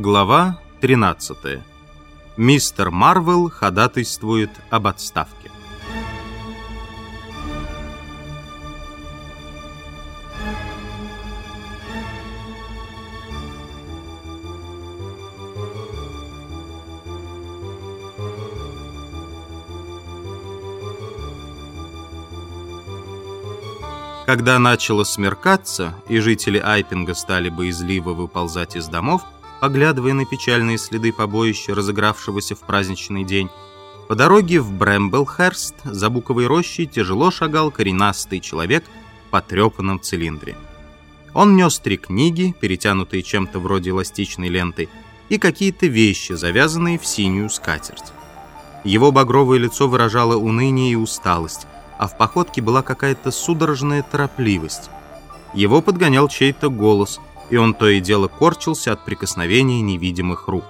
Глава 13. Мистер Марвел ходатайствует об отставке. Когда начало смеркаться, и жители Айпинга стали боязливо выползать из домов, поглядывая на печальные следы побоища, разыгравшегося в праздничный день, по дороге в Брэмблхерст за буковой рощей тяжело шагал коренастый человек в потрепанном цилиндре. Он нес три книги, перетянутые чем-то вроде эластичной ленты, и какие-то вещи, завязанные в синюю скатерть. Его багровое лицо выражало уныние и усталость, а в походке была какая-то судорожная торопливость. Его подгонял чей-то голос, и он то и дело корчился от прикосновения невидимых рук.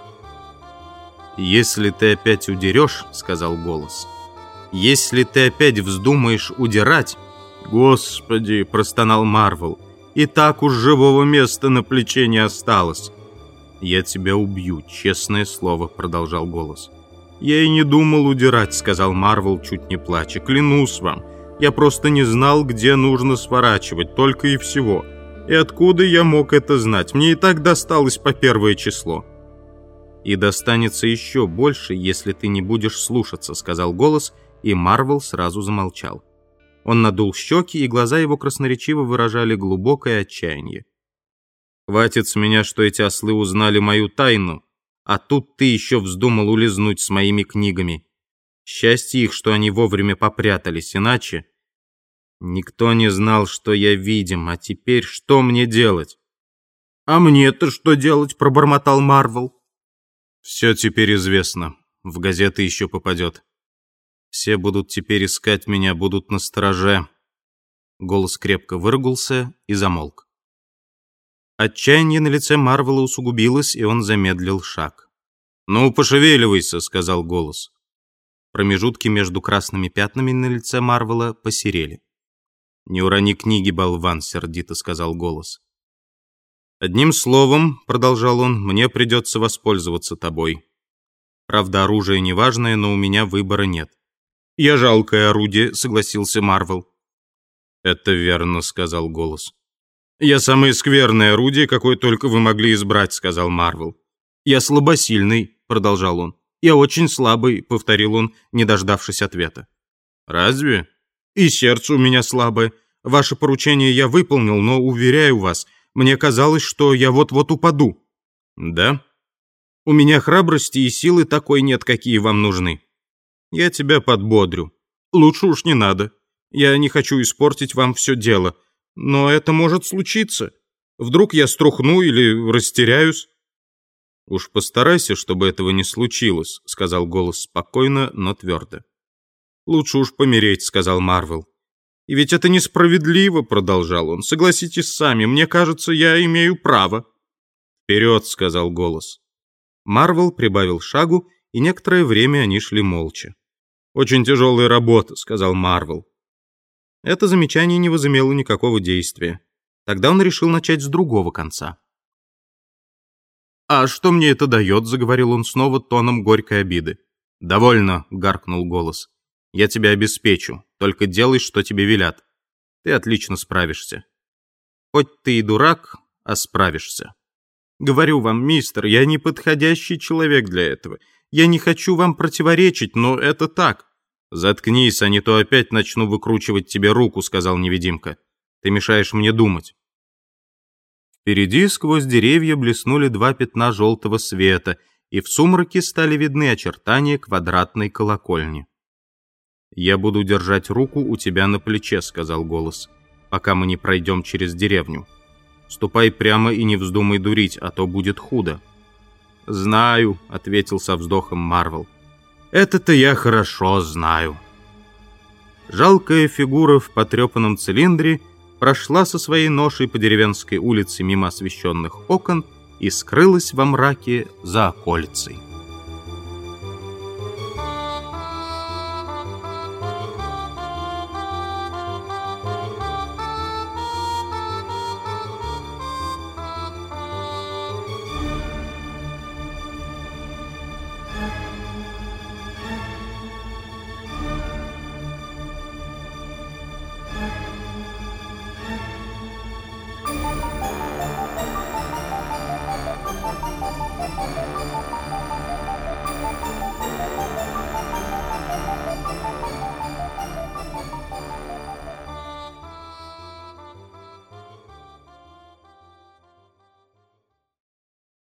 «Если ты опять удерешь», — сказал голос, — «если ты опять вздумаешь удирать...» «Господи!» — простонал Марвел. «И так уж живого места на плече не осталось». «Я тебя убью, честное слово», — продолжал голос. «Я и не думал удирать», — сказал Марвел, чуть не плача. «Клянусь вам, я просто не знал, где нужно сворачивать, только и всего. И откуда я мог это знать? Мне и так досталось по первое число». «И достанется еще больше, если ты не будешь слушаться», — сказал голос, и Марвел сразу замолчал. Он надул щеки, и глаза его красноречиво выражали глубокое отчаяние. «Хватит с меня, что эти ослы узнали мою тайну», а тут ты еще вздумал улизнуть с моими книгами. Счастье их, что они вовремя попрятались, иначе... Никто не знал, что я видим, а теперь что мне делать? А мне-то что делать, пробормотал Марвел. Все теперь известно. В газеты еще попадет. Все будут теперь искать меня, будут на стороже. Голос крепко выругался и замолк. Отчаяние на лице Марвела усугубилось, и он замедлил шаг. «Ну, пошевеливайся», — сказал голос. Промежутки между красными пятнами на лице Марвела посерели. «Не урони книги, болван», — сердито сказал голос. «Одним словом», — продолжал он, — «мне придется воспользоваться тобой. Правда, оружие неважное, но у меня выбора нет». «Я жалкое орудие», — согласился Марвел. «Это верно», — сказал голос. «Я самое скверное орудие, какое только вы могли избрать», — сказал Марвел. «Я слабосильный», — продолжал он. «Я очень слабый», — повторил он, не дождавшись ответа. «Разве?» «И сердце у меня слабое. Ваше поручение я выполнил, но, уверяю вас, мне казалось, что я вот-вот упаду». «Да?» «У меня храбрости и силы такой нет, какие вам нужны. Я тебя подбодрю. Лучше уж не надо. Я не хочу испортить вам все дело». Но это может случиться. Вдруг я струхну или растеряюсь. «Уж постарайся, чтобы этого не случилось», — сказал голос спокойно, но твердо. «Лучше уж помереть», — сказал Марвел. «И ведь это несправедливо», — продолжал он. «Согласитесь сами, мне кажется, я имею право». «Вперед», — сказал голос. Марвел прибавил шагу, и некоторое время они шли молча. «Очень тяжелая работа», — сказал Марвел. Это замечание не возымело никакого действия. Тогда он решил начать с другого конца. «А что мне это дает?» — заговорил он снова тоном горькой обиды. «Довольно», — гаркнул голос. «Я тебя обеспечу. Только делай, что тебе велят. Ты отлично справишься. Хоть ты и дурак, а справишься. Говорю вам, мистер, я не подходящий человек для этого. Я не хочу вам противоречить, но это так. «Заткнись, а не то опять начну выкручивать тебе руку», — сказал невидимка. «Ты мешаешь мне думать». Впереди сквозь деревья блеснули два пятна желтого света, и в сумраке стали видны очертания квадратной колокольни. «Я буду держать руку у тебя на плече», — сказал голос, «пока мы не пройдем через деревню. Ступай прямо и не вздумай дурить, а то будет худо». «Знаю», — ответил со вздохом Марвел. Это-то я хорошо знаю. Жалкая фигура в потрепанном цилиндре прошла со своей ношей по деревенской улице мимо освещенных окон и скрылась во мраке за околицей.